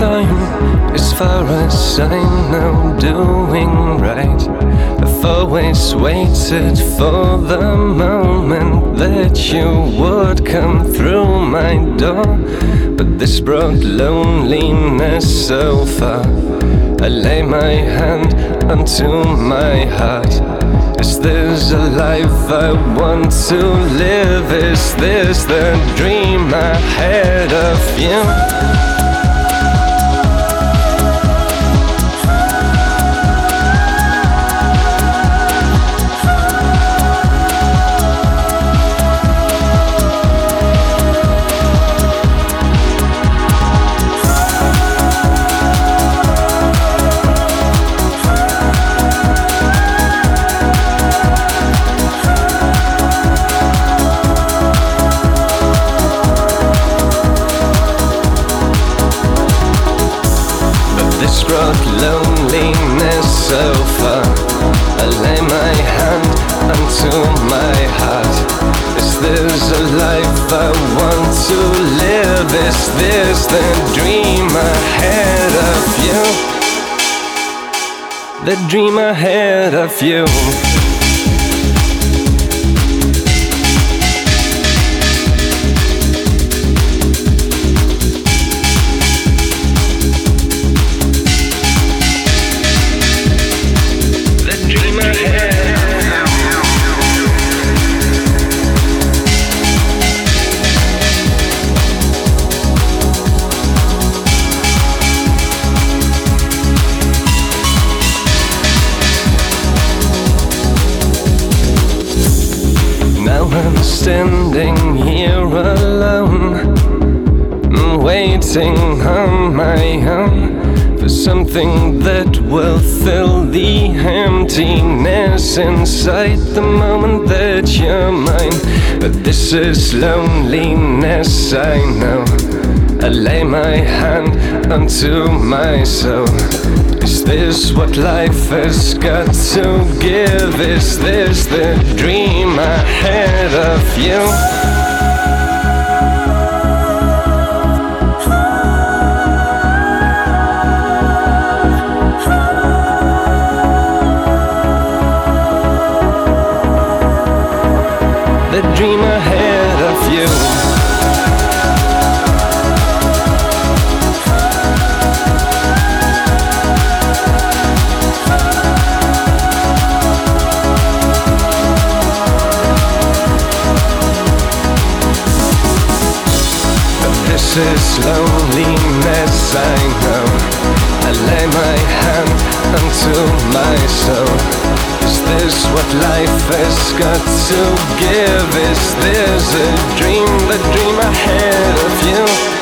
time, as far as I know, doing right. I've always waited for the moment that you would come through my door. But this brought loneliness so far. I lay my hand onto my heart. Is this a life I want to live? Is this the dream I had of you? Brought loneliness so far. I lay my hand onto my heart. Is this a life I want to live? Is this the dream ahead of you? The dream ahead of you. I'm standing here alone, waiting on my own for something that will fill the emptiness inside the moment that you're mine. But this is loneliness, I know. I lay my hand onto my soul. Is this what life has got to give? Is this the dream ahead of you? The dream ahead of you. This is loneliness, I know. I lay my hand onto my soul. Is this what life has got to give? Is this a dream, the dream ahead of you?